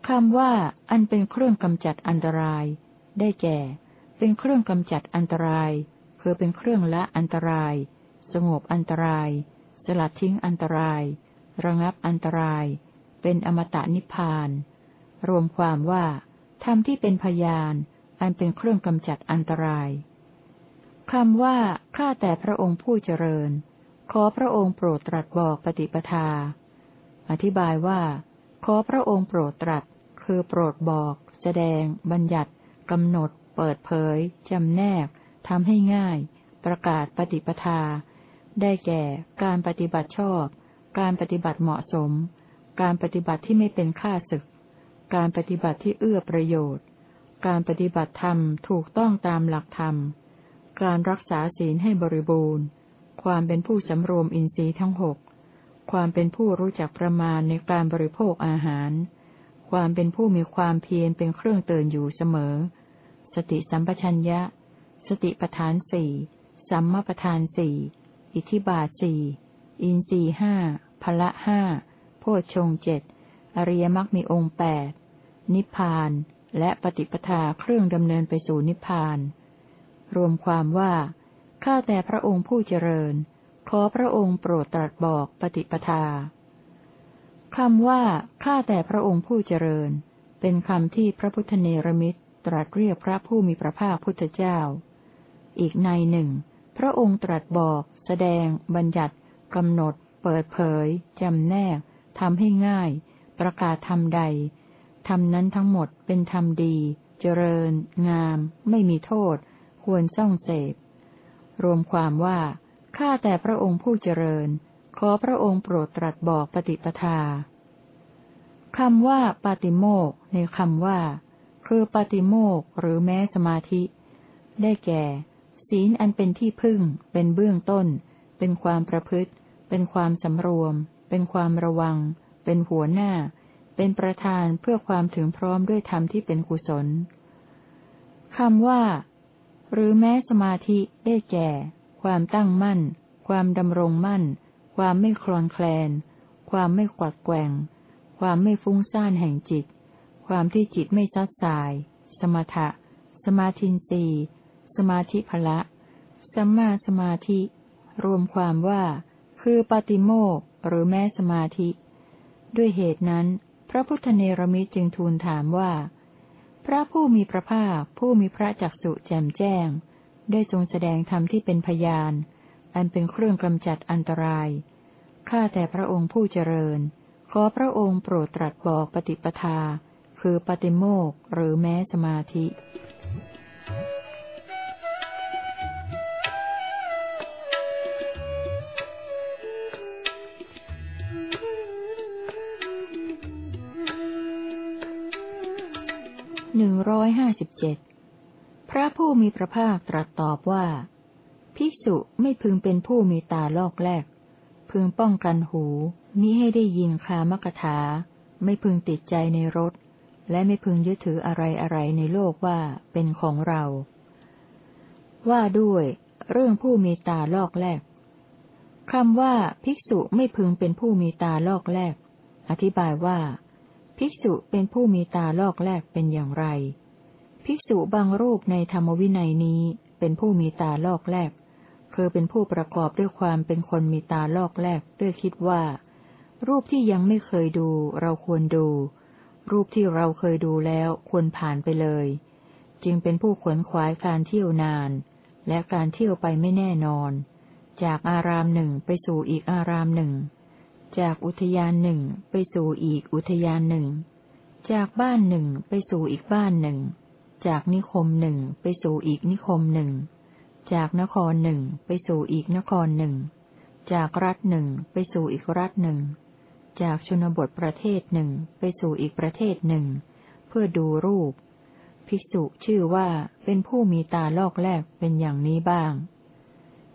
คำว่า อันเป็นเครื่องกำจัดอันตราย ได้แก่ เป็นเครื่องกำจัดอันตราย คือเป็นเครื่องละอันตราย สงบอันตราย สลัดทิ้งอันตราย ระงับอันตราย เป็นอมตะนิพพาน รวมความว่าธรรมที่เป็นพยาน อันเป็นเครื่องกำจัดอันตราย คำว่า ข้าแต่พระองค์ผู้เจริญ ขอพระองค์โปรดตรัสบอกปฏิปทา อธิบายว่า ขอพระองค์โปรดตรัส คือโปรดบอก แสดง บัญญัติกำหนด เปิดเผยจำแนกทำให้ง่าย ประกาศปฏิปทา ได้แก่ การปฏิบัติชอบ การปฏิบัติเหมาะสม การปฏิบัติที่ไม่เป็นค่าศึก การปฏิบัติที่เอื้อประโยชน์ การปฏิบัติธรรมถูกต้องตามหลักธรรม การรักษาศีลให้บริบูรณ์ ความเป็นผู้สำรวมอินทรีย์ทั้งหก ความเป็นผู้รู้จักประมาณในการบริโภคอาหาร ความเป็นผู้มีความเพียรเป็นเครื่องเตือนอยู่เสมอ สติสัมปชัญญะ สติปทานสี่ สัมมาปทานสี่ อิทิบาทสี่ อินสีห้าพละห้า โพชงเจ็ด อริยมรรคมีองค์แปด นิพพาน และปฏิปทาเครื่องดำเนินไปสู่นิพพาน รวมความว่า ข้าแต่พระองค์ผู้เจริญ ขอพระองค์โปรดตรัสบอกปฏิปทาคำว่า ข้าแต่พระองค์ผู้เจริญ เป็นคำที่พระพุทธเนรมิตรตรัสเรียกพระผู้มีพระภาคพุทธเจ้า อีกในหนึ่ง พระองค์ตรัสบอก แสดง บัญญัติกำหนด เปิดเผยจำแนกทำให้ง่าย ประกาศธรรมใดธรรมนั้นทั้งหมดเป็นธรรมดี เจริญ งาม ไม่มีโทษ ควรส่องเสพ รวมความว่า ข้าแต่พระองค์ผู้เจริญ ขอพระองค์โปรดตรัสบอกปฏิปทาคำว่าปาติโมกในคำว่า คือปาติโมกหรือแม้สมาธิ ได้แก่ ศีลอันเป็นที่พึ่ง เป็นเบื้องต้น เป็นความประพฤติ เป็นความสำรวม เป็นความระวัง เป็นหัวหน้า เป็นประธานเพื่อความถึงพร้อมด้วยธรรมที่เป็นกุศลคำว่า หรือแม้สมาธิได้แก่ ความตั้งมั่น ความดำรงมั่น ความไม่คลอนแคลน ความไม่กวัดแกว่ง ความไม่ฟุ้งซ่านแห่งจิต ความที่จิตไม่ซัดสาย สมถะ สมาธินรีสมาธิภละ สัมมาสมาธิ รวมความว่า คือปฏิโมกหรือแม้สมาธิ ด้วยเหตุนั้น พระพุทธเนรมิตจึงทูลถามว่า พระผู้มีพระภาคผู้มีพระจักสุแจ่มแจ้ง ได้ทรงแสดงธรรมที่เป็นพยาน อันเป็นเครื่องกำจัดอันตราย ข้าแต่พระองค์ผู้เจริญ ขอพระองค์โปรดตรัสบอกปฏิปทา คือปฏิโมกหรือแม้สมาธิ ร้อยห้าสิบเจ็ดพระผู้มีพระภาคตรัสตอบว่า ภิกษุไม่พึงเป็นผู้มีตาลอกแลก พึงป้องกันหูมิให้ได้ยินคามกถา ไม่พึงติดใจในรถและไม่พึงยึดถืออะไรอะไรในโลกว่าเป็นของเรา ว่าด้วย เรื่องผู้มีตาลอกแลกคำว่า ภิกษุไม่พึงเป็นผู้มีตาลอกแลก อธิบายว่า ภิกษุเป็นผู้มีตาลอกแลกเป็นอย่างไร ภิกษุบางรูปในธรรมวินัยนี้เป็นผู้มีตาลอกแลกคือเป็นผู้ประกอบด้วยความเป็นคนมีตาลอกแลกด้วยคิดว่า รูปที่ยังไม่เคยดูเราควรดู รูปที่เราเคยดูแล้วควรผ่านไปเลย จึงเป็นผู้ขวนขวายการเที่ยวนาน และการเที่ยวไปไม่แน่นอน จากอารามหนึ่งไปสู่อีกอารามหนึ่ง จากอุทยานหนึ่งไปสู่อีกอุทยานหนึ่ง จากบ้านหนึ่งไปสู่อีกบ้านหนึ่ง จากนิคมหนึ่งไปสู่อีกนิคมหนึ่ง จากนครหนึ่งไปสู่อีกนครหนึ่ง จากรัฐหนึ่งไปสู่อีกรัฐหนึ่ง จากชนบทประเทศหนึ่งไปสู่อีกประเทศหนึ่ง เพื่อดูรูป ภิกษุชื่อว่าเป็นผู้มีตาลอกแลกเป็นอย่างนี้บ้าง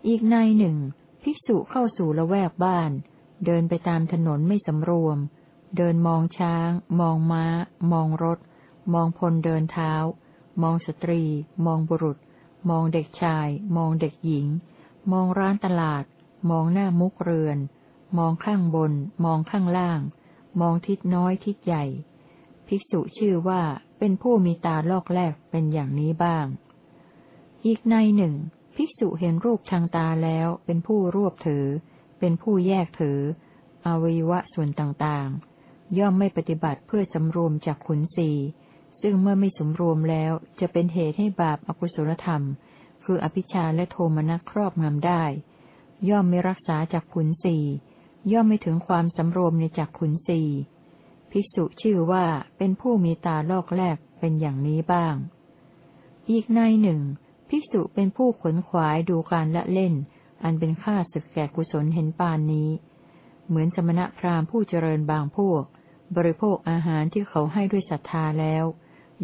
อีกในหนึ่ง ภิกษุเข้าสู่ละแวกบ้าน เดินไปตามถนนไม่สำรวม เดินมองช้าง มองม้า มองรถ มองพลเดินเท้า มองสตรี มองบุรุษ มองเด็กชาย มองเด็กหญิง มองร้านตลาด มองหน้ามุกเรือน มองข้างบน มองข้างล่าง มองทิศน้อยทิศใหญ่ ภิกษุชื่อว่าเป็นผู้มีตาลอกแลกเป็นอย่างนี้บ้าง อีกในหนึ่ง ภิกษุเห็นรูปทางตาแล้วเป็นผู้รวบถือ เป็นผู้แยกถือ อวัยวะส่วนต่างๆ ย่อมไม่ปฏิบัติเพื่อสำรวมจากขุนสีซึ่งเมื่อไม่สมรวมแล้วจะเป็นเหตุให้บาปอกุศลธรรม คืออภิชาและโทมนัสครอบงำได้ ย่อมไม่รักษาจากขุนสีย่อมไม่ถึงความสำรวมในจากขุนสีภิกษุชื่อว่าเป็นผู้มีตาลอกแลกเป็นอย่างนี้บ้าง อีกในหนึ่ง ภิกษุเป็นผู้ขนขวายดูการละเล่น อันเป็นค่าศึกแก่กุศลเห็นปานนี้ เหมือนสมณะพราหมณ์ผู้เจริญบางพวก บริโภคอาหารที่เขาให้ด้วยศรัทธาแล้ว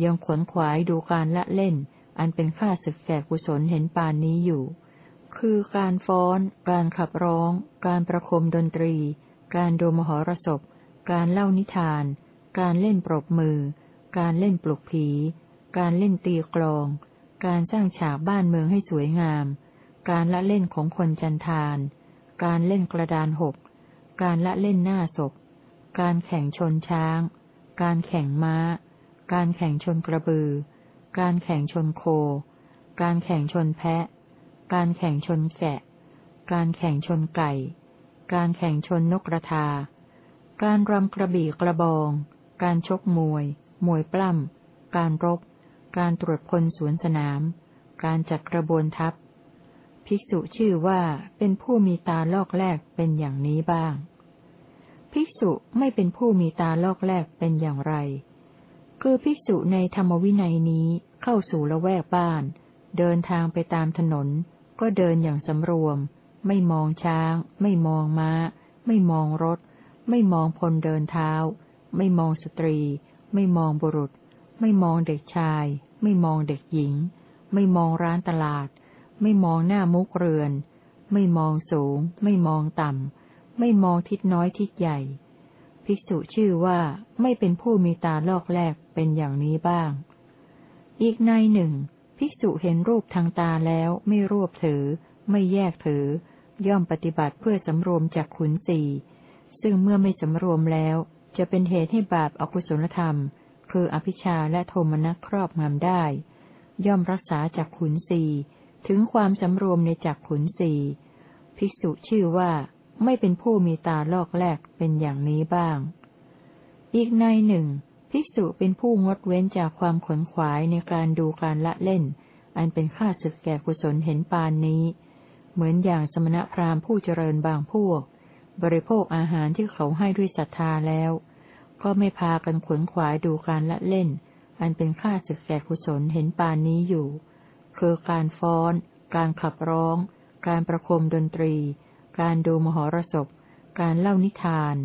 ยังขวนขวายดูการละเล่น อันเป็นค่าศึกแก่กุศลเห็นปานนี้อยู่ คือการฟ้อน การขับร้อง การประคมดนตรี การดูมหรสพ การเล่านิทาน การเล่นปรบมือ การเล่นปลุกผี การเล่นตีกลอง การสร้างฉากบ้านเมืองให้สวยงาม การละเล่นของคนจันทาน การเล่นกระดานหก การละเล่นหน้าศพ การแข่งชนช้าง การแข่งม้า การแข่งชนกระบือ การแข่งชนโค การแข่งชนแพะ การแข่งชนแกะ การแข่งชนไก่ การแข่งชนนกกระทา การรำกระบี่กระบอง การชกมวย มวยปล้ำ การรบ การตรวจพลสวนสนาม การจัดกระบวนทัพ ภิกษุชื่อว่าเป็นผู้มีตาลอกแลกเป็นอย่างนี้บ้าง ภิกษุไม่เป็นผู้มีตาลอกแลกเป็นอย่างไร คือภิกษุในธรรมวินัยนี้เข้าสู่ละแวกบ้าน เดินทางไปตามถนน ก็เดินอย่างสำรวม ไม่มองช้าง ไม่มองม้า ไม่มองรถ ไม่มองพลเดินเท้า ไม่มองสตรี ไม่มองบุรุษ ไม่มองเด็กชาย ไม่มองเด็กหญิง ไม่มองร้านตลาด ไม่มองหน้ามุกเรือน ไม่มองสูง ไม่มองต่ำ ไม่มองทิศน้อยทิศใหญ่ ภิกษุชื่อว่าไม่เป็นผู้มีตาลอกแลกเป็นอย่างนี้บ้าง อีกในหนึ่ง ภิกษุเห็นรูปทางตาแล้วไม่รวบถือ ไม่แยกถือ ย่อมปฏิบัติเพื่อสำรวมจากขุนสีซึ่งเมื่อไม่สำรวมแล้ว จะเป็นเหตุให้บาปอากุศลธรรม คืออภิชาและโทมนัสครอบงำได้ ย่อมรักษาจากขุนสี ถึงความสำรวมในจากขุนสีภิกษุชื่อว่าไม่เป็นผู้มีตาลอกแลกเป็นอย่างนี้บ้าง อีกในหนึ่ง ภิกษุเป็นผู้งดเว้นจากความขนขวายในการดูการละเล่น อันเป็นค่าศึกแก่กุศลเห็นปานนี้ เหมือนอย่างสมณพราหมณ์ผู้เจริญบางพวก บริโภคอาหารที่เขาให้ด้วยศรัทธาแล้ว ก็ไม่พากันขวนขวายดูการละเล่น อันเป็นค่าศึกแก่กุศลเห็นปานนี้อยู่ คือการฟ้อน การขับร้อง การประคมดนตรี การดูมหรสพ การเล่านิทาน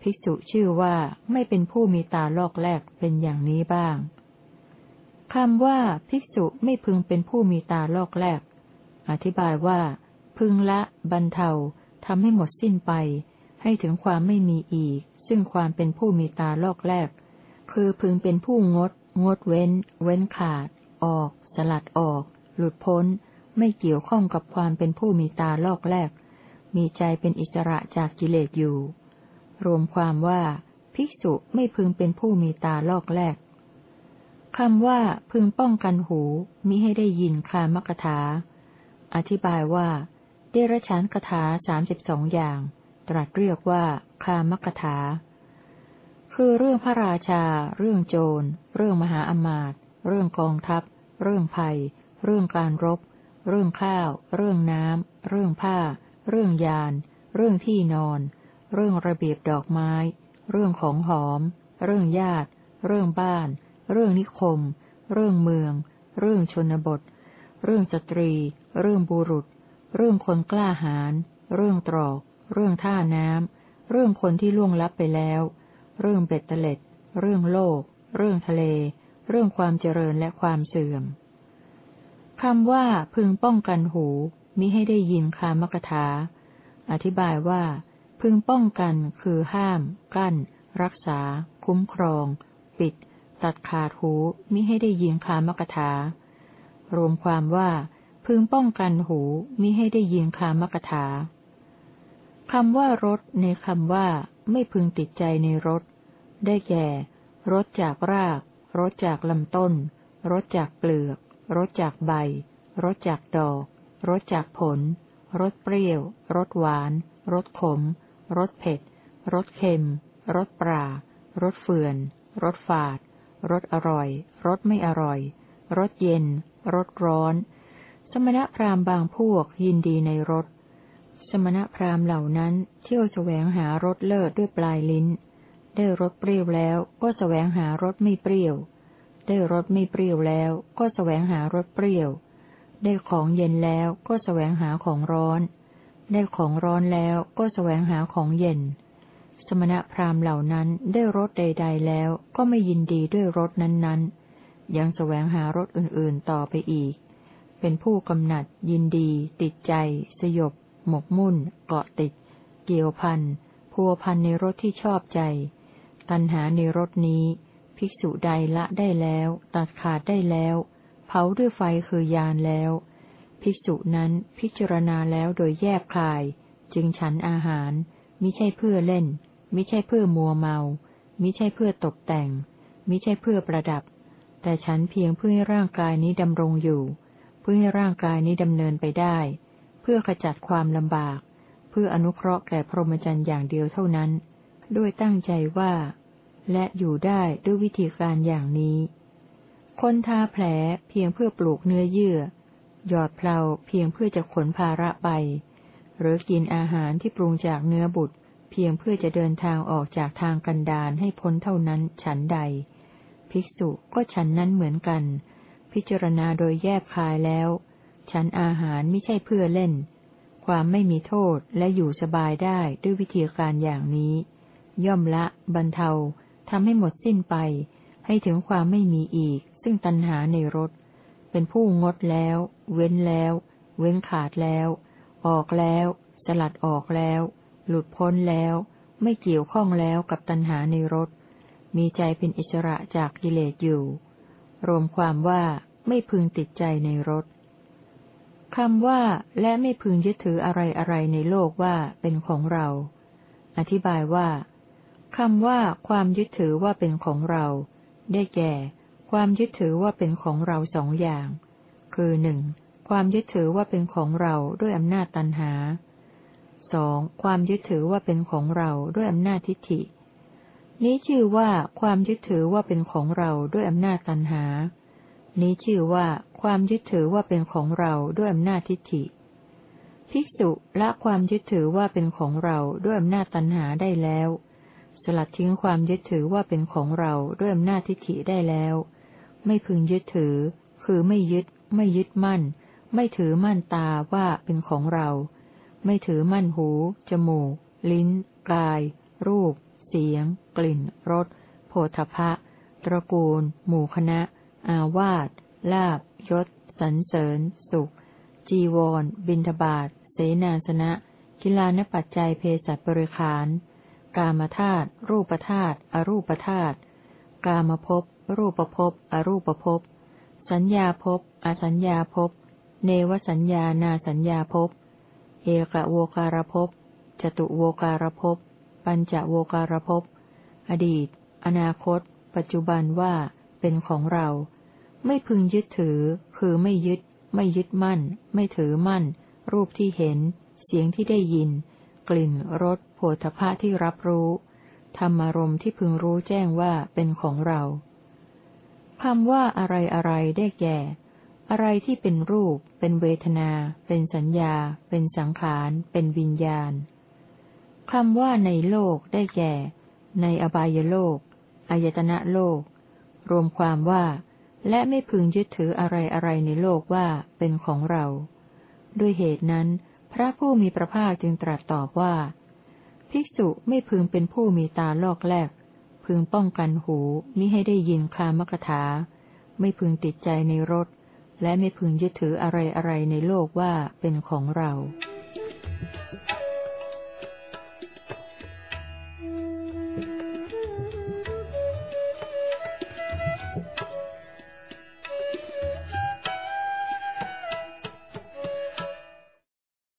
ภิกษุชื่อว่าไม่เป็นผู้มีตาลอกแลกเป็นอย่างนี้บ้างคำว่าภิกษุไม่พึงเป็นผู้มีตาลอกแลก อธิบายว่า พึงละ บรรเทาทำให้หมดสิ้นไป ให้ถึงความไม่มีอีก ซึ่งความเป็นผู้มีตาลอกแรกคือพึงเป็นผู้งด งดเว้น เว้นขาด ออก สลัดออก หลุดพ้น ไม่เกี่ยวข้องกับความเป็นผู้มีตาลอกแรกมีใจเป็นอิสระจากกิเลสอยู่ รวมความว่า ภิกษุไม่พึงเป็นผู้มีตาลอกแรกคำว่าพึงป้องกันหูมิให้ได้ยินคามกถา อธิบายว่าเดรฉานคาถาสามสิบสองอย่าง ตรัสเรียกว่าคามกถา คือเรื่องพระราชา เรื่องโจร เรื่องมหาอมาตย์เรื่องกองทัพ เรื่องภัย เรื่องการรบ เรื่องข้าว เรื่องน้ำ เรื่องผ้า เรื่องยาน เรื่องที่นอน เรื่องระเบียบดอกไม้ เรื่องของหอม เรื่องญาติ เรื่องบ้าน เรื่องนิคม เรื่องเมือง เรื่องชนบท เรื่องสตรี เรื่องบุรุษ เรื่องคนกล้าหาญ เรื่องตรอก เรื่องท่าน้ำ เรื่องคนที่ล่วงลับไปแล้ว เรื่องเบ็ดเตล็ด เรื่องโลก เรื่องทะเล เรื่องความเจริญและความเสื่อมคำว่าพึงป้องกันหูมิให้ได้ยินคามกถา อธิบายว่า พึงป้องกันคือห้าม กั้น รักษา คุ้มครอง ปิด ตัดขาดหูมิให้ได้ยินคามกถา รวมความว่า พึงป้องกันหูมิให้ได้ยินคามกถาคำว่ารถในคำว่า ไม่พึงติดใจในรถได้แก่รถจากราก รถจากลำต้นรถจากเปลือก รสจากใบ รสจากดอก รสจากผล รสเปรี้ยว รสหวาน รสขม รสเผ็ด รสเค็ม รสปรารสเฟื่อน รสฝาด รสอร่อย รสไม่อร่อย รสเย็น รสร้อน สมณพราหมณ์บางพวกยินดีในรส สมณพราหมณ์เหล่านั้นเที่ยวแสวงหารสเลิศด้วยปลายลิ้น ได้รสเปรี้ยวแล้วก็แสวงหารสไม่เปรี้ยว ได้รสไม่เปรี้ยวแล้วก็แสวงหารสเปรี้ยว ได้ของเย็นแล้วก็แสวงหาของร้อน ได้ของร้อนแล้วก็แสวงหาของเย็น สมณพราหมณ์เหล่านั้นได้รสใด ๆ แล้วก็ไม่ยินดีด้วยรสนั้นๆ ยังแสวงหารสอื่นๆต่อไปอีก เป็นผู้กำหนัด ยินดี ติดใจ สยบ หมกมุ่น เกาะติด เกี่ยวพันพัวพันในรสที่ชอบใจ ตัณหาในรสนี้ ภิกษุใดละได้แล้ว ตัดขาดได้แล้ว เผาด้วยไฟคือยานแล้ว ภิกษุนั้นพิจารณาแล้วโดยแยบคาย จึงฉันอาหาร มิใช่เพื่อเล่น มิใช่เพื่อมัวเมา มิใช่เพื่อตกแต่ง มิใช่เพื่อประดับ แต่ฉันเพียงเพื่อให้ร่างกายนี้ดำรงอยู่ เพื่อให้ร่างกายนี้ดำเนินไปได้ เพื่อขจัดความลำบาก เพื่ออนุเคราะห์แก่พรหมจรรย์อย่างเดียวเท่านั้น ด้วยตั้งใจว่า และอยู่ได้ด้วยวิธีการอย่างนี้ คนทาแผลเพียงเพื่อปลูกเนื้อเยื่อ หยอดเพลาเพียงเพื่อจะขนภาระไป หรือกินอาหารที่ปรุงจากเนื้อบุตร เพียงเพื่อจะเดินทางออกจากทางกันดารให้พ้นเท่านั้นฉันใด ภิกษุก็ฉันนั้นเหมือนกัน พิจารณาโดยแยบคายแล้ว ฉันอาหารไม่ใช่เพื่อเล่นความไม่มีโทษและอยู่สบายได้ด้วยวิธีการอย่างนี้ ย่อมละบรรเทาทำให้หมดสิ้นไป ให้ถึงความไม่มีอีก ซึ่งตัณหาในรสเป็นผู้งดแล้ว เว้นแล้ว เว้นขาดแล้ว ออกแล้ว สลัดออกแล้ว หลุดพ้นแล้ว ไม่เกี่ยวข้องแล้วกับตัณหาในรสมีใจเป็นอิสระจากกิเลสอยู่ รวมความว่าไม่พึงติดใจในรสคำว่าและไม่พึงยึดถืออะไรอะไรในโลกว่าเป็นของเรา อธิบายว่า คำว่าความยึดถือว่าเป็นของเรา ได้แก่ ความยึดถือว่าเป็นของเราสองอย่าง คือหนึ่งความยึดถือว่าเป็นของเราด้วยอำนาจตันหาสองความยึดถือว่าเป็นของเราด้วยอำนาจทิฏฐิ นี้ชื่อว่าความยึดถือว่าเป็นของเราด้วยอำนาจตันหา นี้ชื่อว่าความยึดถือว่าเป็นของเราด้วยอำนาจทิฏฐิ ภิกษุละความยึดถือว่าเป็นของเราด้วยอำนาจตันหาได้แล้ว ลัดทิ้งความยึดถือว่าเป็นของเราด้วยอำนาจทิฏฐิได้แล้ว ไม่พึงยึดถือ คือไม่ยึด ไม่ยึดมั่น ไม่ถือมั่นตาว่าเป็นของเรา ไม่ถือมั่นหู จมูก ลิ้น กาย รูป เสียง กลิ่น รส โผฏฐะตระกูล หมู่คณะ อาวาสลาบยศสันเสริญ สุข จีวร บินทบาทเสนาสนะกิลานปัจจัยเพศบริขาร กามธาตุรูปธาตุอรูปธาตุกามภพรูปภพอรูปภพสัญญาภพอสัญญาภพเนวสัญญานาสัญญาภพเอกโวการภพจตุโวการภพปัญจโวการภพอดีต อนาคต ปัจจุบันว่าเป็นของเรา ไม่พึงยึดถือ คือไม่ยึด ไม่ยึดมั่น ไม่ถือมั่น รูปที่เห็น เสียงที่ได้ยิน กลิ่นรสโผฏฐะที่รับรู้ธรรมารมที่พึงรู้แจ้งว่าเป็นของเราคำว่าอะไรอะไรได้แก่ อะไรที่เป็นรูป เป็นเวทนา เป็นสัญญา เป็นสังขาร เป็นวิญญาณคำว่าในโลกได้แก่ ในอบายโลกอายตนะโลก รวมความว่า และไม่พึงยึดถืออะไรอะไรในโลกว่าเป็นของเรา ด้วยเหตุนั้น พระผู้มีพระภาคจึงตรัสตอบว่า ภิกษุไม่พึงเป็นผู้มีตาลอกแลก พึงป้องกันหูมิให้ได้ยินคามกถา ไม่พึงติดใจในรส และไม่พึงยึดถืออะไรอะไรในโลกว่าเป็นของเรา